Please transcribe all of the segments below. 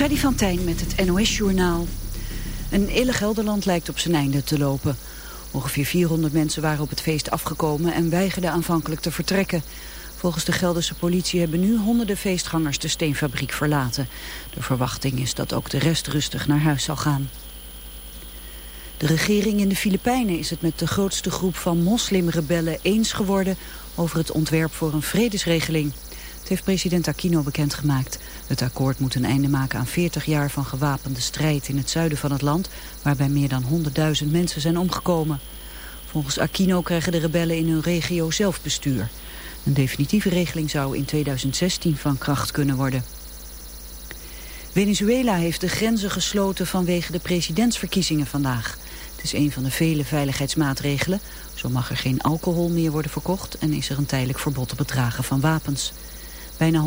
Freddy van Tijn met het NOS-journaal. Een ille Gelderland lijkt op zijn einde te lopen. Ongeveer 400 mensen waren op het feest afgekomen en weigerden aanvankelijk te vertrekken. Volgens de Gelderse politie hebben nu honderden feestgangers de steenfabriek verlaten. De verwachting is dat ook de rest rustig naar huis zal gaan. De regering in de Filipijnen is het met de grootste groep van moslimrebellen eens geworden over het ontwerp voor een vredesregeling. Het heeft president Aquino bekendgemaakt. Het akkoord moet een einde maken aan 40 jaar van gewapende strijd in het zuiden van het land, waarbij meer dan 100.000 mensen zijn omgekomen. Volgens Aquino krijgen de rebellen in hun regio zelfbestuur. Een definitieve regeling zou in 2016 van kracht kunnen worden. Venezuela heeft de grenzen gesloten vanwege de presidentsverkiezingen vandaag. Het is een van de vele veiligheidsmaatregelen. Zo mag er geen alcohol meer worden verkocht en is er een tijdelijk verbod op het dragen van wapens. Bijna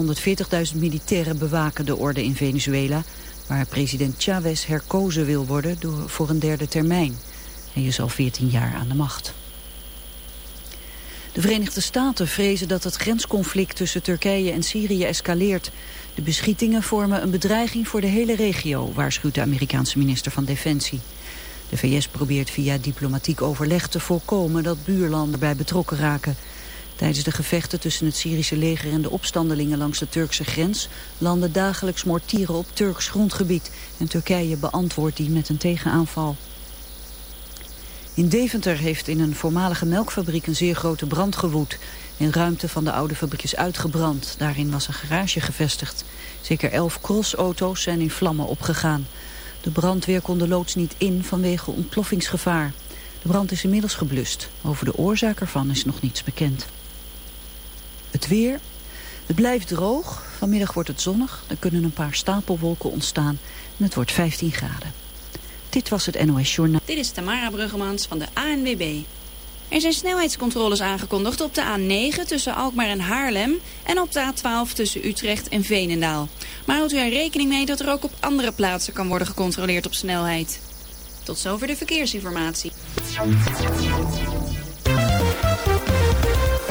140.000 militairen bewaken de orde in Venezuela... waar president Chavez herkozen wil worden voor een derde termijn. Hij is al 14 jaar aan de macht. De Verenigde Staten vrezen dat het grensconflict tussen Turkije en Syrië escaleert. De beschietingen vormen een bedreiging voor de hele regio, waarschuwt de Amerikaanse minister van Defensie. De VS probeert via diplomatiek overleg te voorkomen dat buurlanden bij betrokken raken. Tijdens de gevechten tussen het Syrische leger en de opstandelingen langs de Turkse grens landen dagelijks mortieren op Turks grondgebied en Turkije beantwoordt die met een tegenaanval. In Deventer heeft in een voormalige melkfabriek een zeer grote brand gewoed. Een ruimte van de oude fabriek is uitgebrand. Daarin was een garage gevestigd. Zeker elf crossauto's zijn in vlammen opgegaan. De brandweer kon de loods niet in vanwege ontploffingsgevaar. De brand is inmiddels geblust. Over de oorzaak ervan is nog niets bekend. Het weer. Het blijft droog. Vanmiddag wordt het zonnig. Er kunnen een paar stapelwolken ontstaan. En het wordt 15 graden. Dit was het NOS Journaal. Dit is Tamara Bruggemans van de ANWB. Er zijn snelheidscontroles aangekondigd op de A9 tussen Alkmaar en Haarlem... en op de A12 tussen Utrecht en Veenendaal. Maar houdt u er rekening mee dat er ook op andere plaatsen kan worden gecontroleerd op snelheid. Tot zover de verkeersinformatie.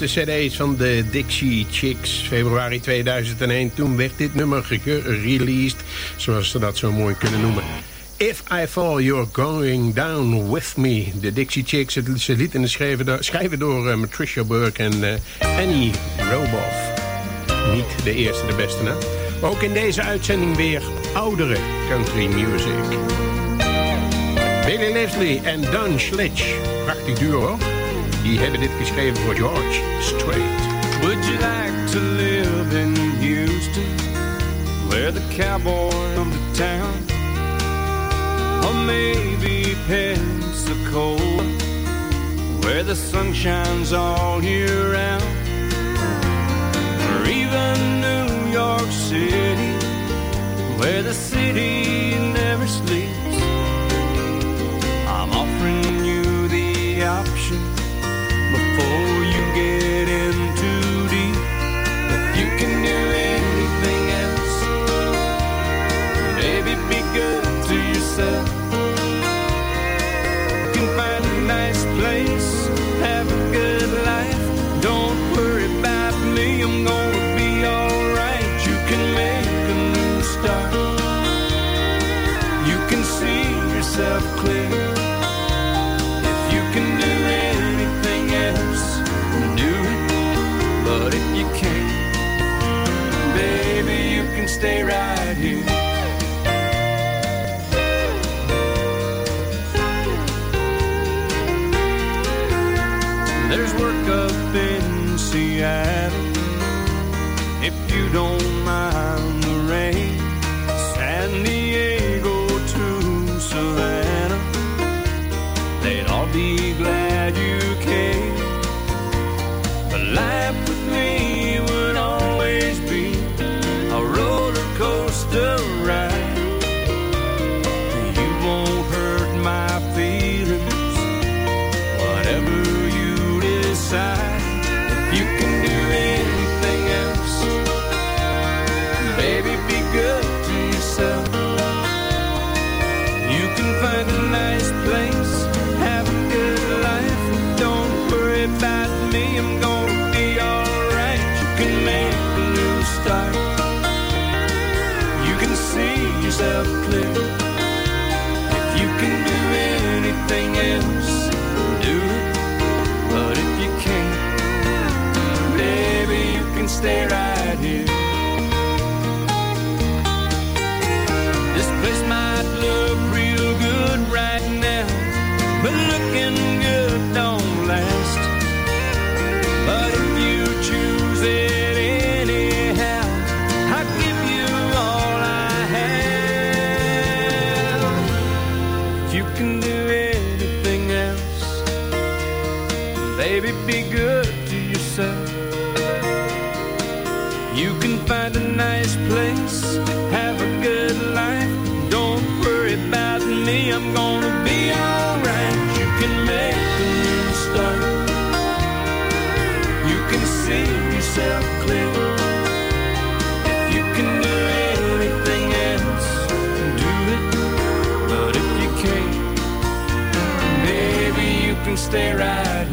Eerste cd's van de Dixie Chicks, februari 2001. Toen werd dit nummer gereleased, zoals ze dat zo mooi kunnen noemen. If I Fall, You're Going Down With Me. De Dixie Chicks, het, ze liet in de schrijven door uh, Patricia Burke en uh, Annie Roboff. Niet de eerste, de beste, hè? Ook in deze uitzending weer oudere country music. Billy Leslie en Don Schlitch. Prachtig duo, hoor. Die hebben dit geschreven voor George Strait. Would you like to live in Houston? Where the cowboy of the town Or maybe Pensacola Where the sun shines all year round Or even New York City Where the city never sleeps before you get in stay right looking good don't last. But if you choose it anyhow, I'll give you all I have. If you can do anything else, baby, be good yourself clear. If you can do anything else, do it. But if you can't, you can stay right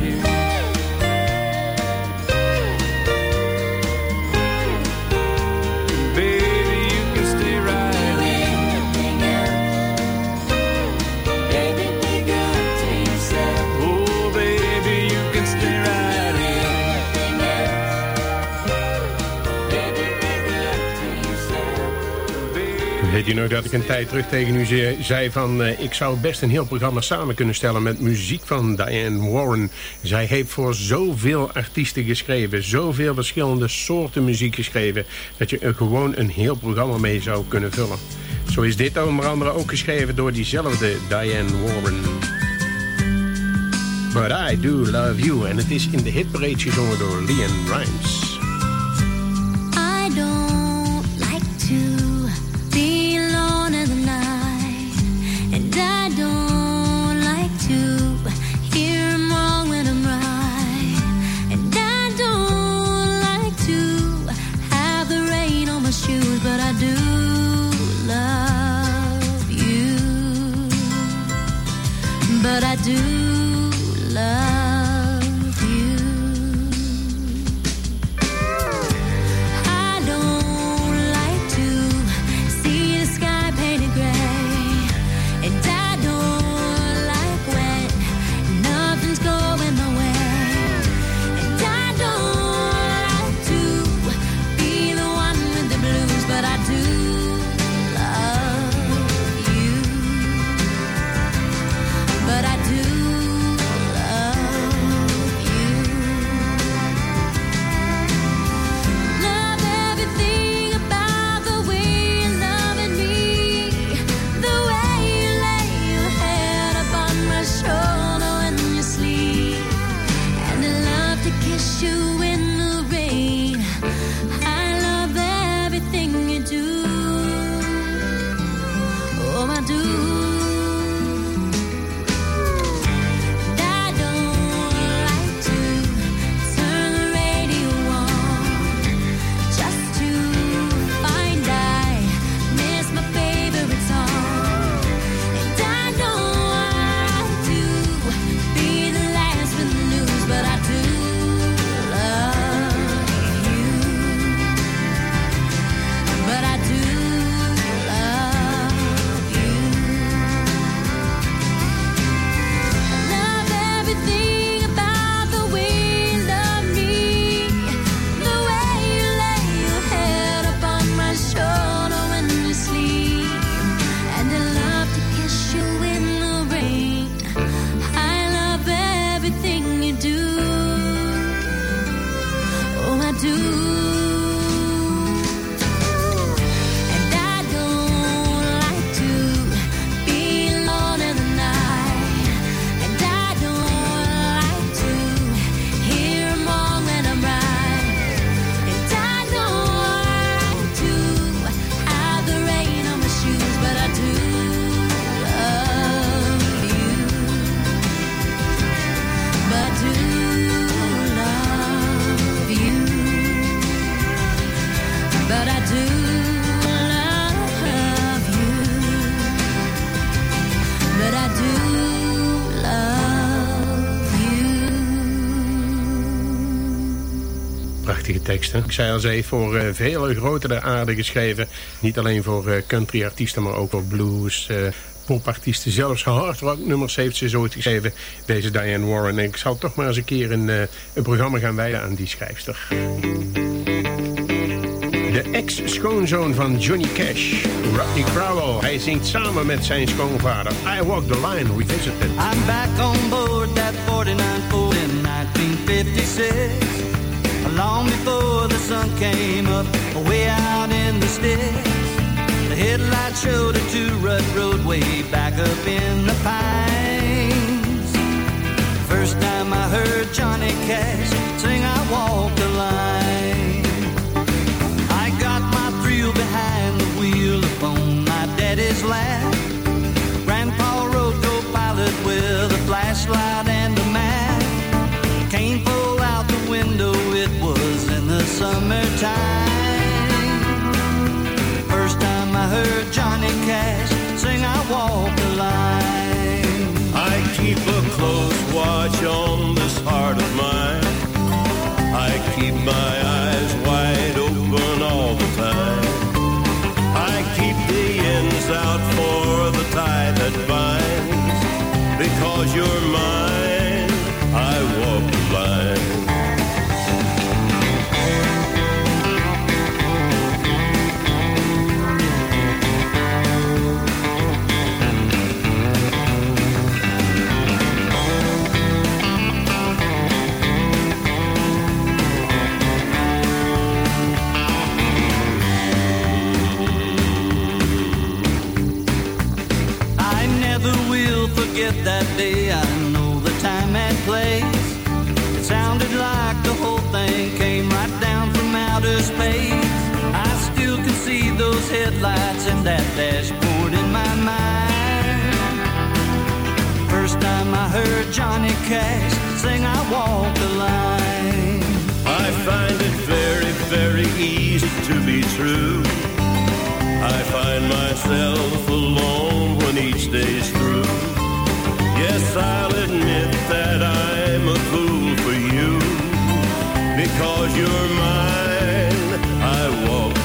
Weet je nog dat ik een tijd terug tegen u ze- zei van... eh, ik zou best een heel programma samen kunnen stellen met muziek van Diane Warren. Zij heeft voor zoveel artiesten geschreven. Zoveel verschillende soorten muziek geschreven. Dat je er gewoon een heel programma mee zou kunnen vullen. Zo is dit onder andere ook geschreven door diezelfde Diane Warren. But I Do Love You. En het is in de hitparade gezongen door Leon Rimes. I do Ik zei al, ze heeft voor uh, vele grotere aarde geschreven. Niet alleen voor uh, country artiesten, maar ook voor blues, uh, popartiesten. Zelfs hard rock nummers heeft ze zo geschreven, deze Diane Warren. En ik zal toch maar eens een keer een, een programma gaan wijden aan die schrijfster. De ex-schoonzoon van Johnny Cash, Rodney Crowell. Hij zingt samen met zijn schoonvader I Walk the Line Revisited. I'm back on board that 49 Ford in 1956. Long before sun came up, way out in the sticks. The headlight showed a two-rut road way back up in the pines. First time I heard Johnny Cash sing I Walk the Line. I got my thrill behind the wheel upon my daddy's lap. Summertime. First time I heard Johnny Cash sing I Walk the Line. I keep a close watch on this heart of mine. I keep my eyes wide open all the time I keep the ends out for the tie that binds. Because you're mine, that day. I know the time and place. It sounded like the whole thing came right down from outer space. I still can see those headlights and that dashboard in my mind. First time I heard Johnny Cash sing I Walk the Line. I find it very, very easy to be true. I find myself alone when each day's through. Yes, I'll admit that I'm a fool for you. Because you're mine, I walk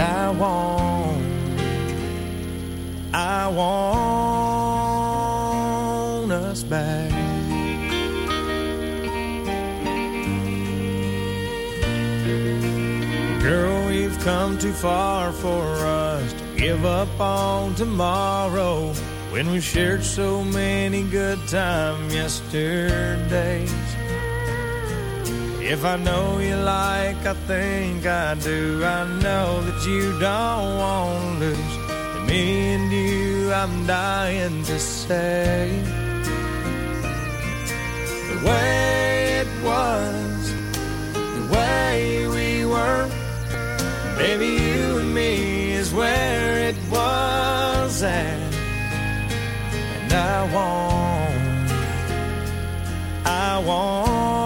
I want, I want us back. Girl, we've come too far for us to give up on tomorrow when we shared so many good times yesterdays. If I know you like I think I do, I know you don't want to lose. To me and you, I'm dying to say the way it was, the way we were. Baby, you and me is where it was at. And I want, I want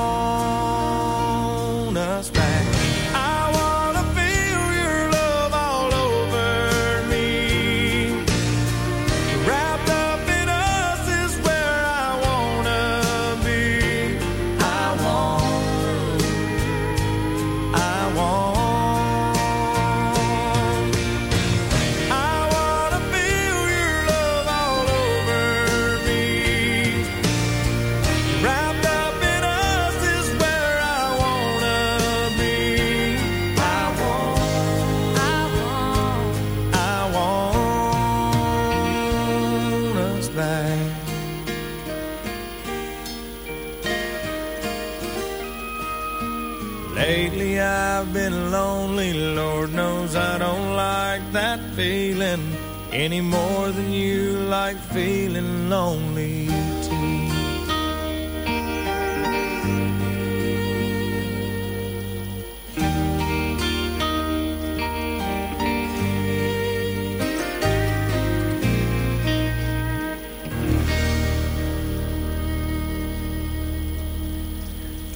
any more than you like feeling lonely too.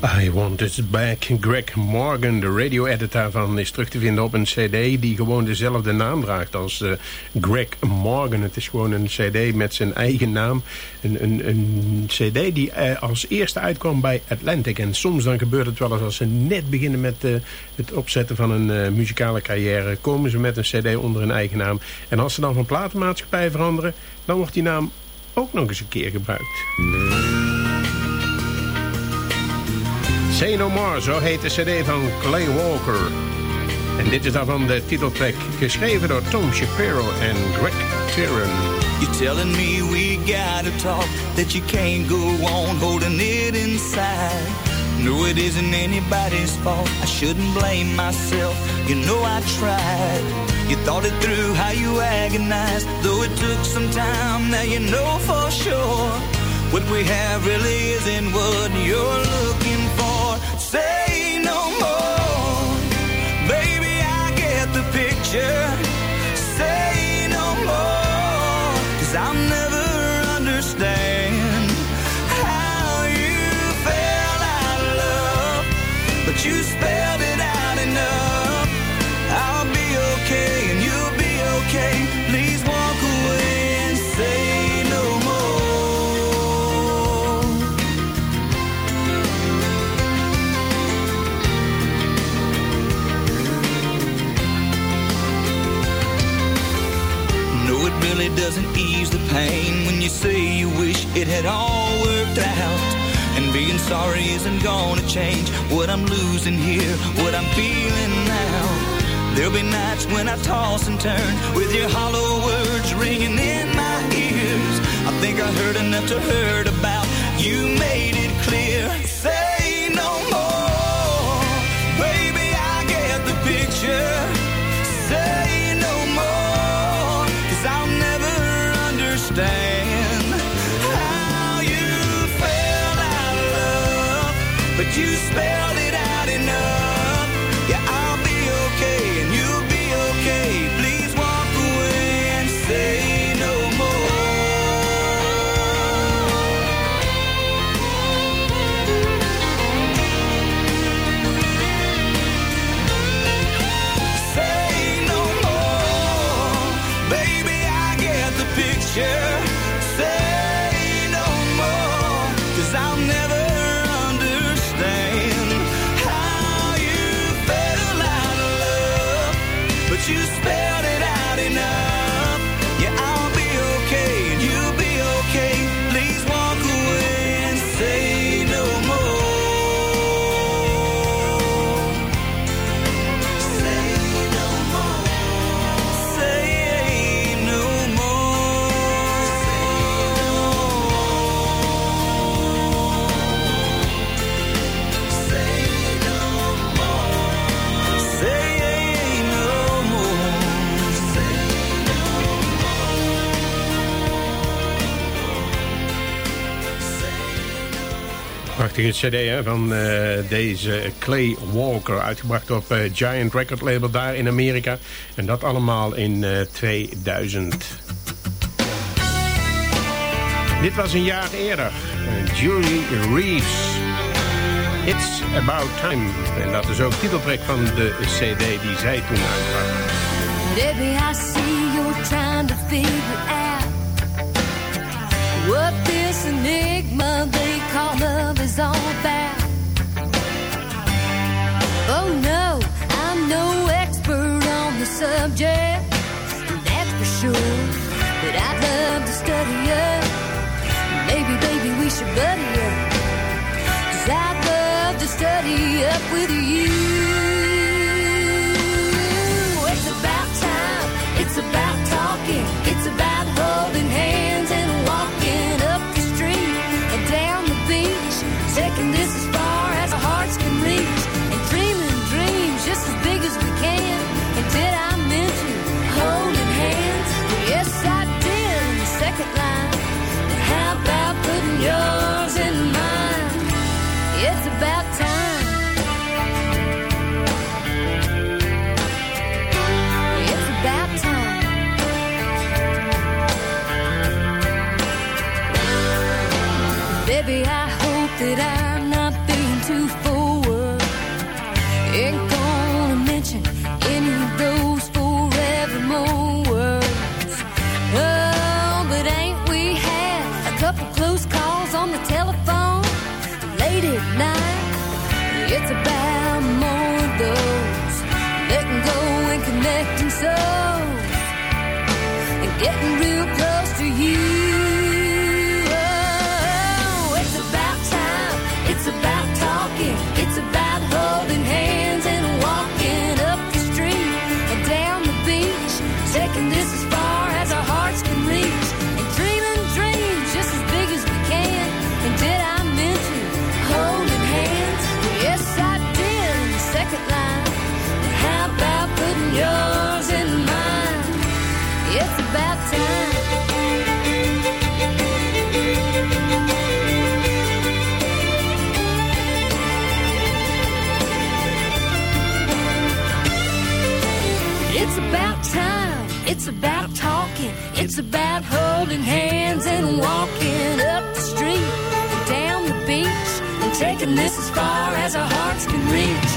I Want Us Back. Greg Morgan, de radio-editor van, is terug te vinden op een cd... die gewoon dezelfde naam draagt als eh, Greg Morgan. Het is gewoon een cd met zijn eigen naam. Een, een, een cd die eh, als eerste uitkwam bij Atlantic. En soms dan gebeurt het wel eens als ze net beginnen met eh, het opzetten van een muzikale carrière... komen ze met een cd onder hun eigen naam. En als ze dan van platenmaatschappij veranderen... dan wordt die naam ook nog eens een keer gebruikt. Say No More, zo heet de cd van Clay Walker. En dit is daarvan de titeltrack, geschreven door Tom Shapiro en Greg Tyron. You're telling me we gotta talk, that you can't go on holding it inside. No, it isn't anybody's fault. I shouldn't blame myself. You know I tried. You thought it through how you agonized, though it took some time. Now you know for sure what we have really isn't what you're looking for. Say no more, baby. I get the picture. It doesn't ease the pain when you say you wish it had all worked out. And being sorry isn't gonna change what I'm losing here, what I'm feeling now. There'll be nights when I toss and turn with your hollow words ringing in my ears. I think I heard enough to hurt about. You made it clear. Prachtige cd hè, van uh, deze Clay Walker. Uitgebracht op uh, Giant Record Label daar in Amerika. En dat allemaal in uh, 2000. Dit was een jaar eerder. Julie Reeves. It's About Time. En dat is ook titeltrack van de cd die zij toen uitbracht. Baby, I see you're trying to figure out What this enigma love is all about Oh no, I'm no expert on the subject That's for sure. But I'd love to study it Maybe, baby, we should buddy up. Cause I'd love to study up with you It's about more of those. Letting go and connecting souls. And getting real about talking. It's about holding hands and walking up the street, down the beach, and taking this as far as our hearts can reach.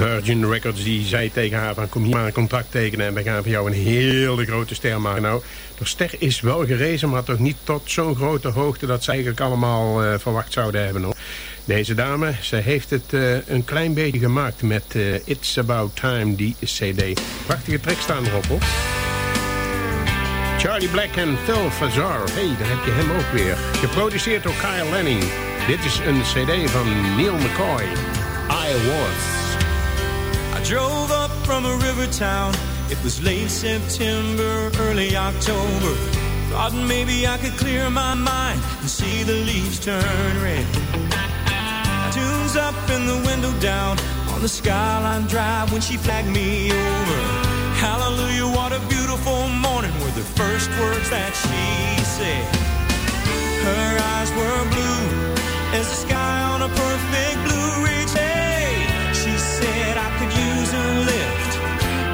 Virgin Records die zei tegen haar van kom hier maar een contract tekenen en we gaan voor jou een hele grote ster maken. Nou, de ster is wel gerezen, maar toch niet tot zo'n grote hoogte dat ze eigenlijk allemaal eh, verwacht zouden hebben. Hoor. Deze dame, ze heeft het eh, een klein beetje gemaakt met eh, It's About Time, die cd. Prachtige track staan erop hoor. Charlie Black en Phil Fazar. hey, daar heb je hem ook weer. Geproduceerd door Kyle Lanning. Dit is een cd van Neil McCoy. I Was. I drove up from a river town. It was late September, early October. Thought maybe I could clear my mind and see the leaves turn red. Tunes up in the window down on the skyline drive when she flagged me over. Hallelujah, what a beautiful morning were the first words that she said. Her eyes were blue as the sky on a perfect blue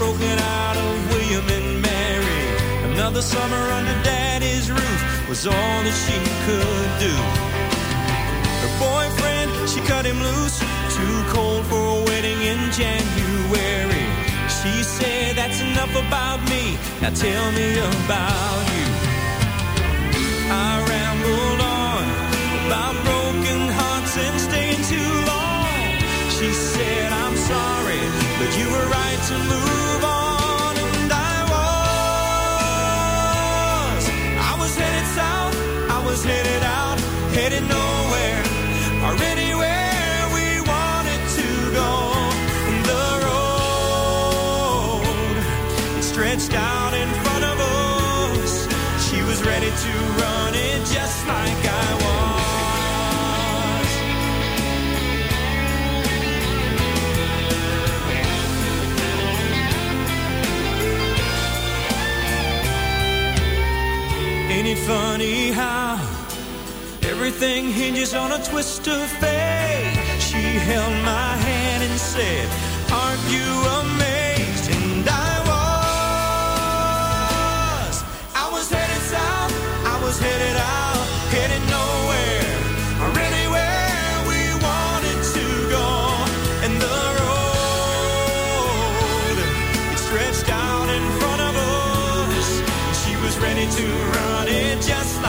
Broken out of William and Mary. Another summer under daddy's roof was all that she could do. Her boyfriend, she cut him loose. Too cold for a wedding in January. She said, That's enough about me. Now tell me about you. I rambled on about broken hearts and staying too long. She said, I'm sorry, but you were right to move on. Everything hinges on a twist of fate? She held my hand and said, Aren't you amazed? And I was. I was headed south, I was headed out, headed nowhere or anywhere we wanted to go. And the road stretched out in front of us. She was ready to run it just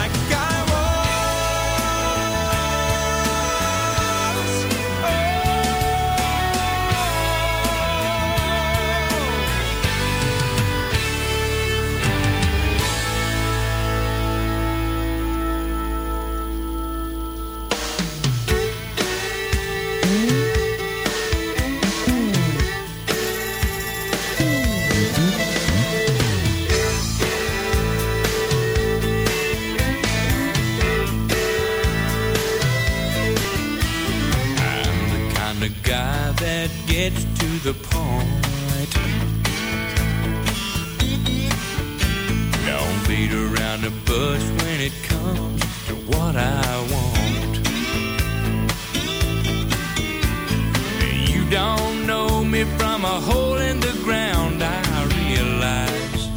me from a hole in the ground, I realize.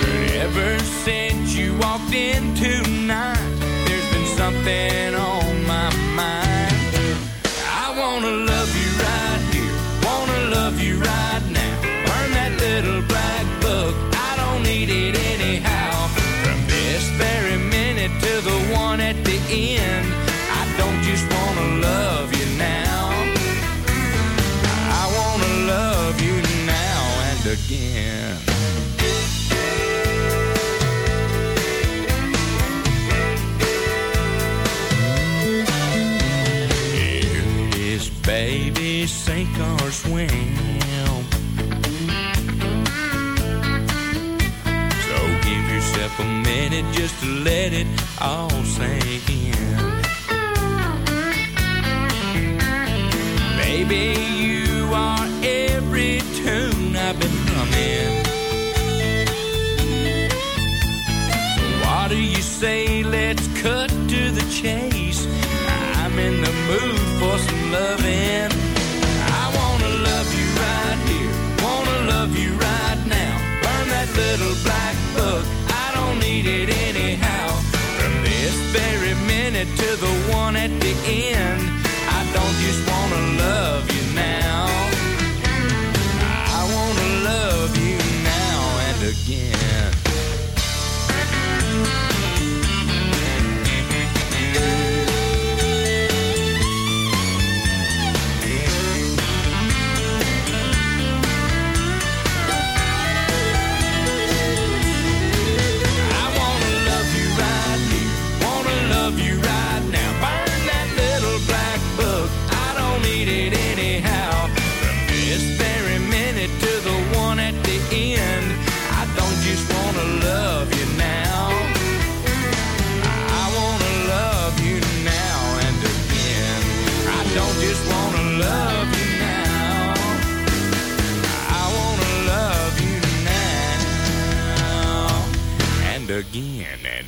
But ever since you walked in tonight, there's been something on again. Here baby, sink or swim. So give yourself a minute just to let it all sink in. on it.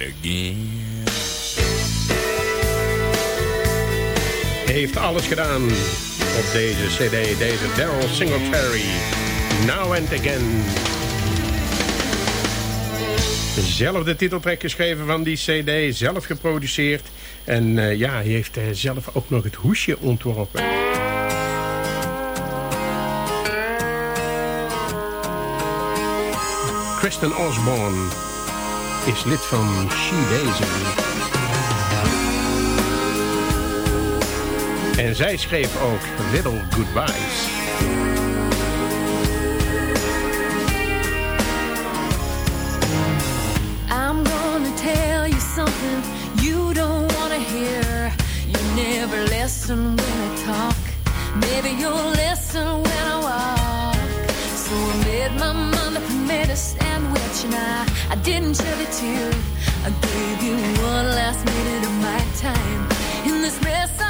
Again. Heeft alles gedaan. op deze cd, deze Daryl Singletary. Now and Again. Zelf de titeltrack geschreven van die cd, zelf geproduceerd. En uh, ja, hij heeft uh, zelf ook nog het hoesje ontworpen. Kristen Osborne is lid van She Daisy. En zij schreef ook Little Goodbyes. I'm gonna tell you something you don't wanna hear. You never listen when I talk. Maybe you'll listen when I walk. So I made my mind up and made a sandwich and I, I didn't shed a tear. I gave you one last minute of my time in this mess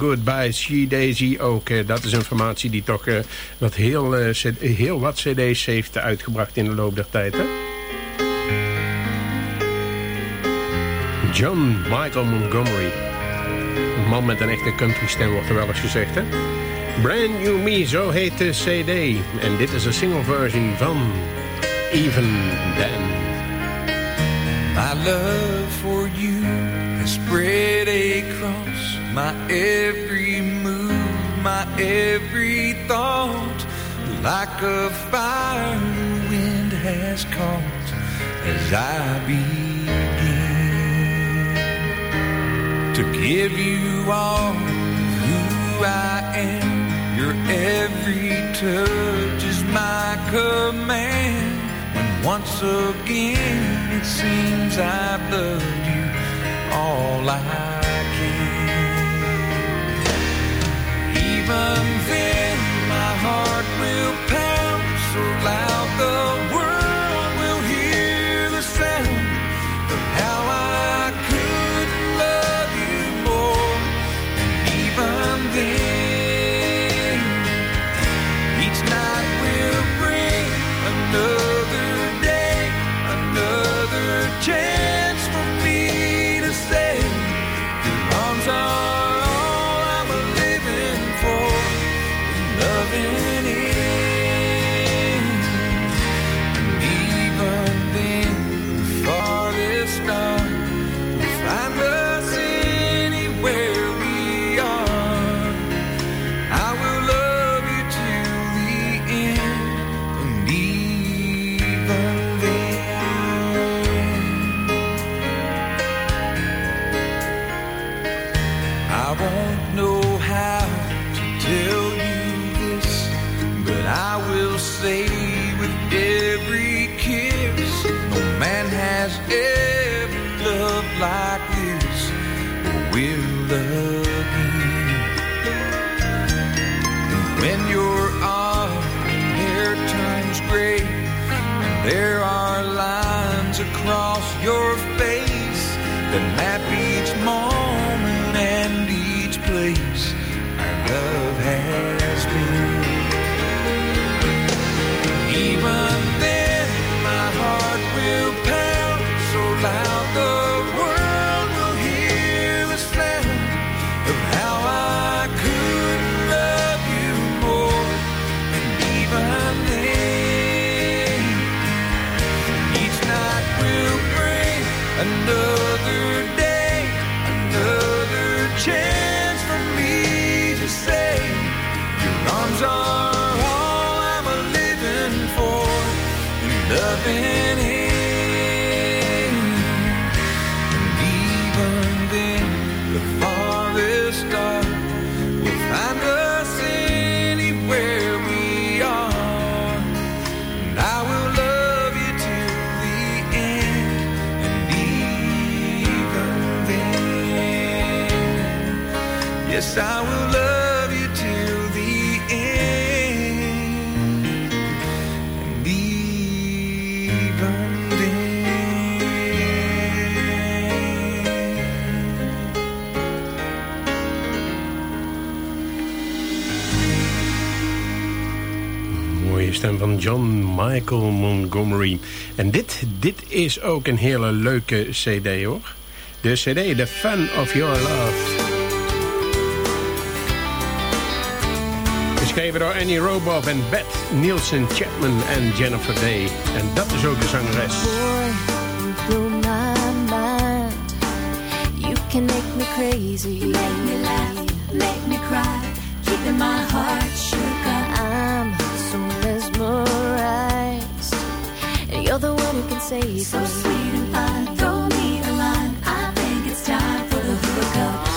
Goodbye, She Daisy ook. eh, dat is informatie die toch eh, wat heel, eh, heel wat cd's heeft uitgebracht in de loop der tijd. Hè? John Michael Montgomery. Een man met een echte country stem wordt er wel eens gezegd. Hè? Brand New Me, zo heet de cd. En dit is een single version van Even Then. My love for you has spread across my every move, my every thought. Like a fire the wind has caught as I begin to give you all who I am. Your every touch is my command. When once again it seems I've loved you all I Then, my heart will pound so loud the world will hear the sound of how I John Michael Montgomery. En dit, dit is ook een hele leuke cd hoor. De cd The Fun of Your Love. Geschreven door Annie Roboff en Beth Nielsen Chapman en Jennifer Day. En dat is ook de zangeres. Can make me crazy. Make me laugh, make me cry. My heart you can save so me. So sweet and fun. throw me a line. I think it's time for the hookup.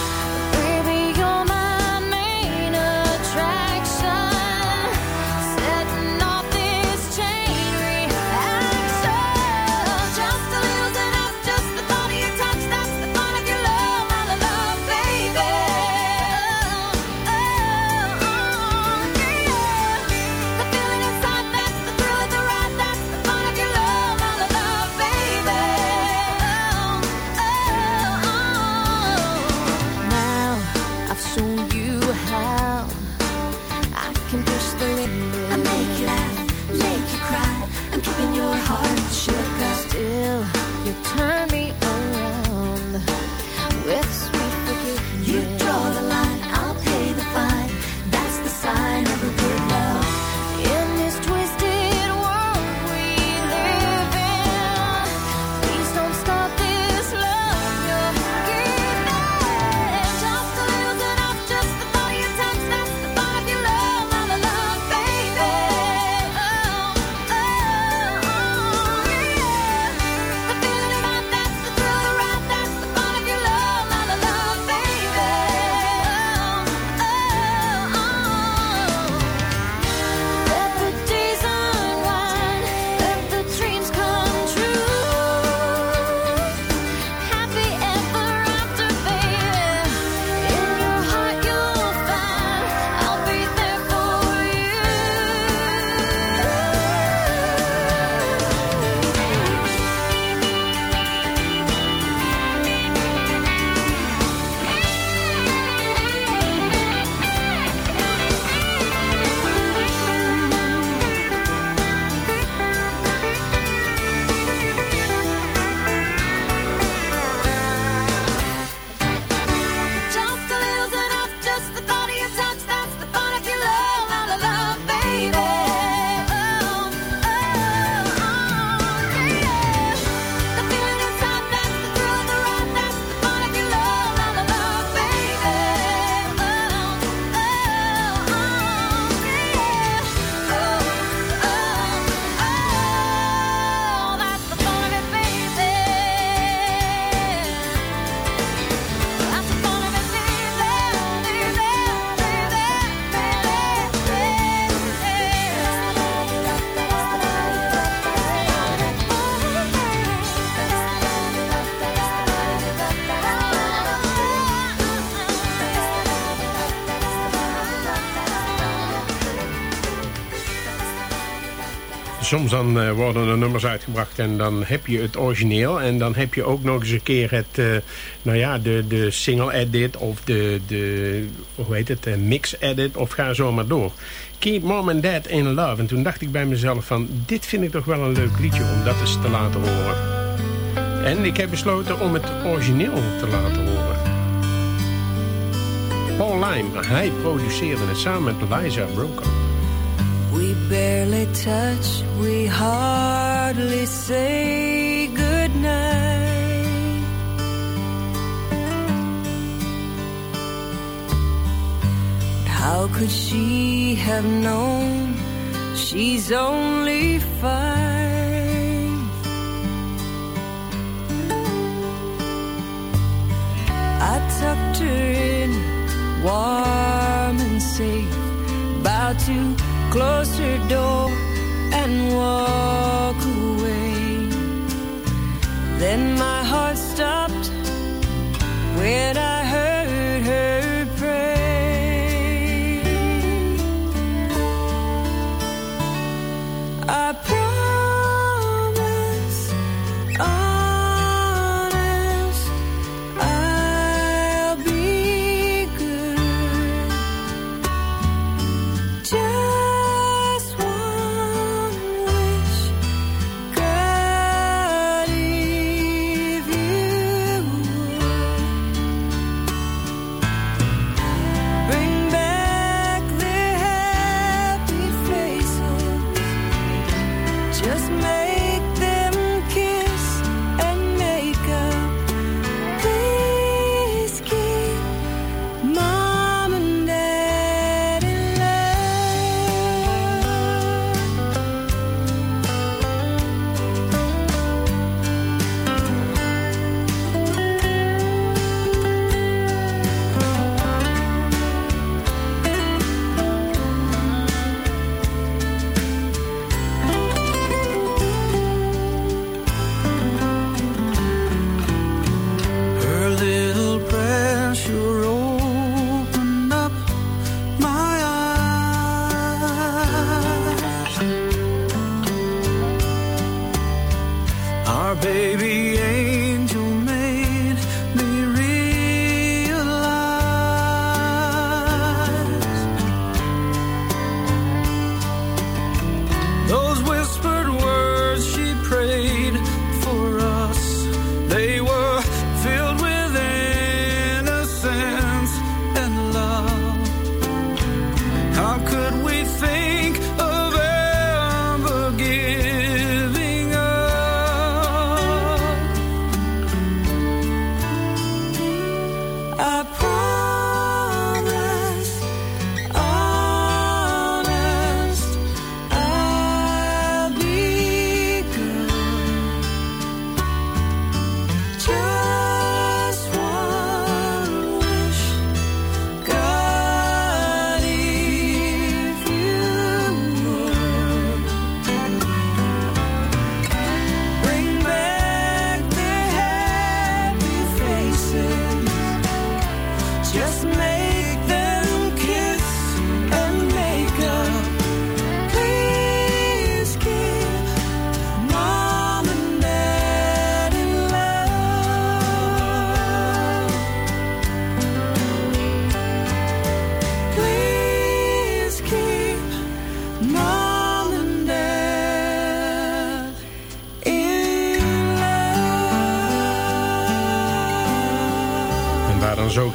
Soms dan eh, worden er nummers uitgebracht en dan heb je het origineel. En dan heb je ook nog eens een keer het, eh, nou ja, de, de single edit of de, de hoe heet het, de mix edit of ga zo maar door. Keep Mom and Dad in Love. En toen dacht ik bij mezelf van, dit vind ik toch wel een leuk liedje om dat eens te laten horen. En ik heb besloten om het origineel te laten horen. Paul Lime, hij produceerde het samen met Liza Broken. Barely touch, we hardly say goodnight. How could she have known she's only five? I tucked her in, warm and safe, about to close her door and walk away. Then my heart stopped when I heard her pray. I promise,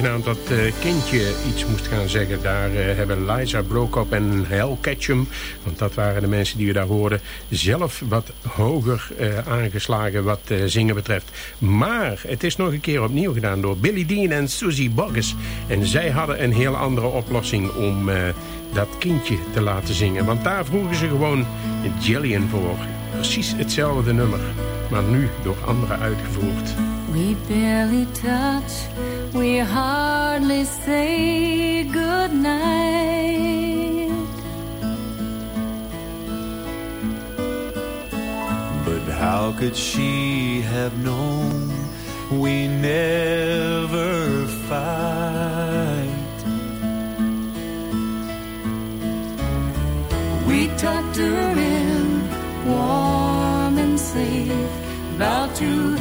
dat eh, kindje iets moest gaan zeggen... daar eh, hebben Liza Brokop en Hel Ketchum... want dat waren de mensen die we daar hoorden... zelf wat hoger eh, aangeslagen wat zingen betreft. Maar het is nog een keer opnieuw gedaan door Billy Dean en Susie Boggess. En zij hadden een heel andere oplossing om dat kindje te laten zingen. Want daar vroegen ze gewoon Jillian voor. Precies hetzelfde nummer, maar nu door anderen uitgevoerd. We barely touch, we hardly say goodnight. But how could she have known we never fight? We tucked her in, warm and safe, about to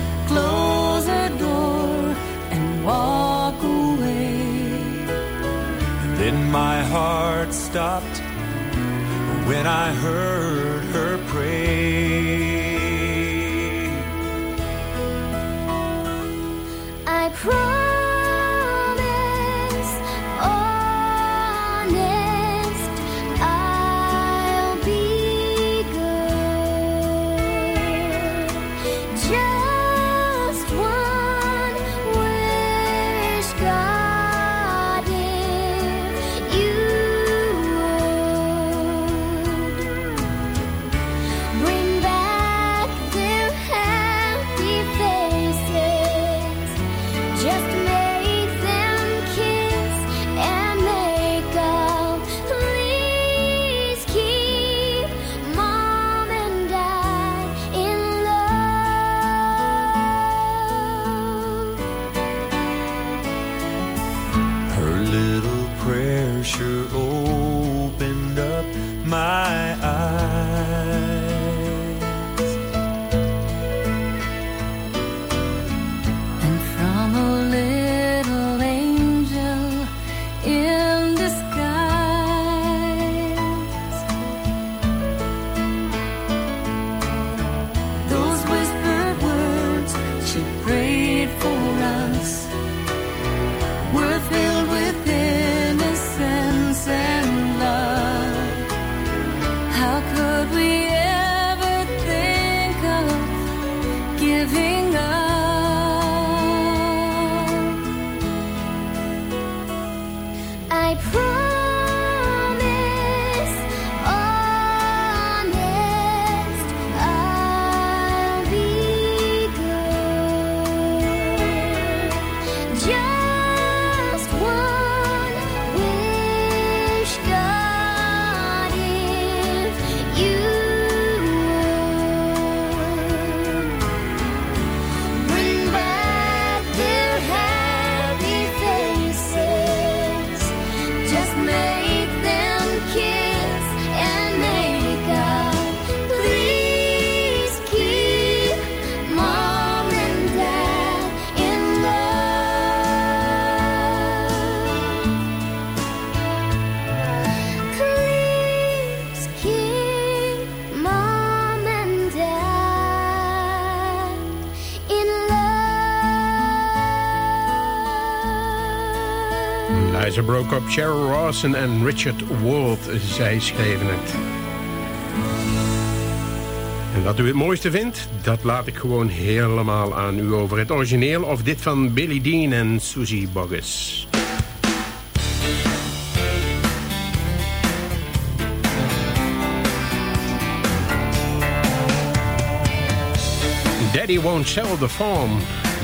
my heart stopped when I heard her pray. Broke up Cheryl Rawson en Richard Ward. Zij schreven het. En wat u het mooiste vindt, dat laat ik gewoon helemaal aan u over. Het origineel of dit van Billy Dean en Susie Boggess. Daddy won't sell the farm.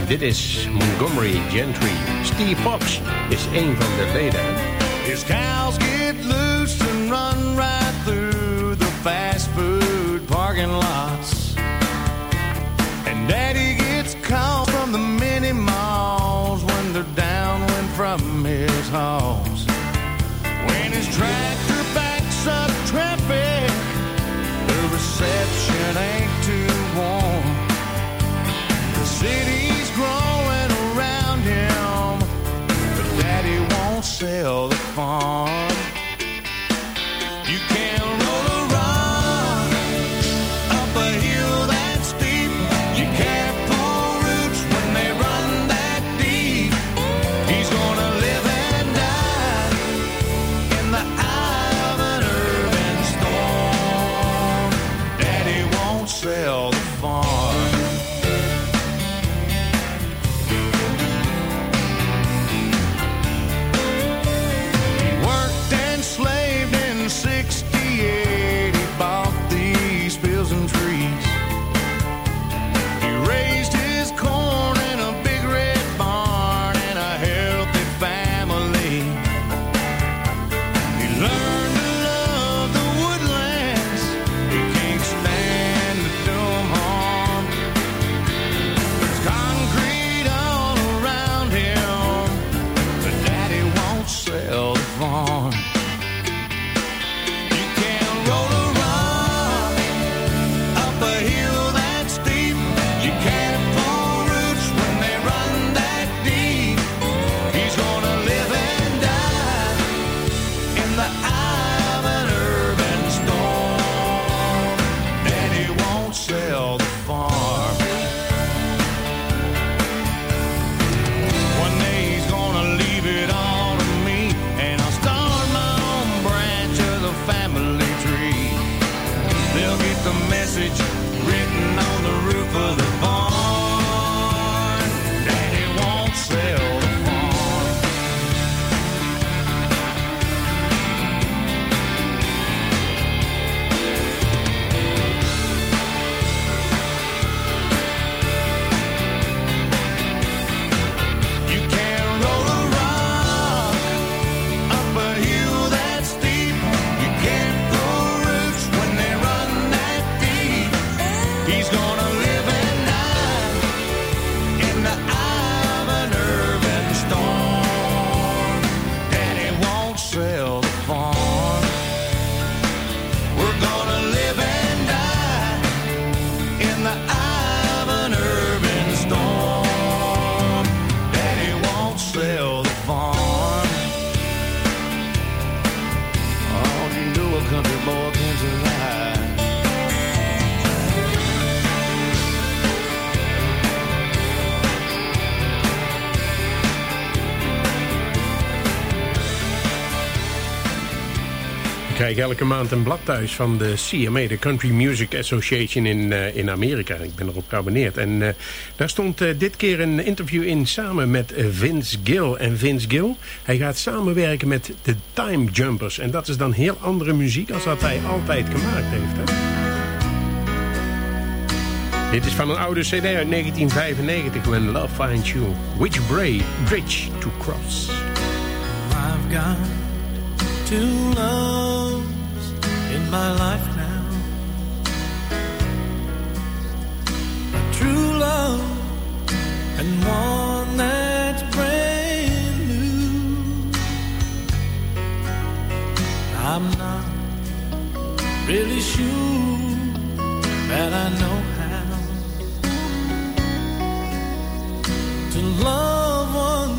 Dit is Montgomery Gentry. Steve Fox is een van de leden. His cows get loose and run right through the fast food parking lots. And Daddy gets called from the mini malls when they're downwind from his halls. heart. Elke maand een blad thuis van de CMA, de Country Music Association in, uh, in Amerika. Ik ben erop geabonneerd. En uh, daar stond uh, dit keer een interview in samen met Vince Gill. En Vince Gill, hij gaat samenwerken met de Time Jumpers. En dat is dan heel andere muziek als wat hij altijd gemaakt heeft. Hè? Dit is van een oude cd uit 1995, When Love Finds You. Which bridge to cross? I've got two loves in my life now. A true love and one that's brand new. I'm not really sure that I know how to love one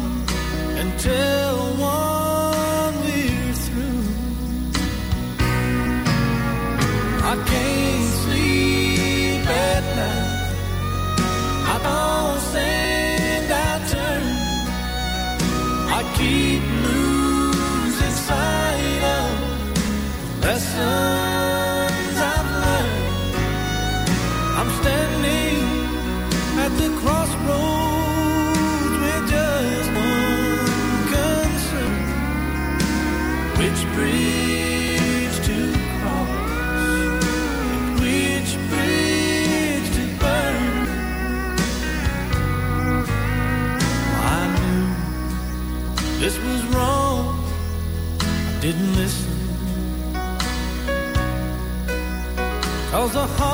and tell a heart.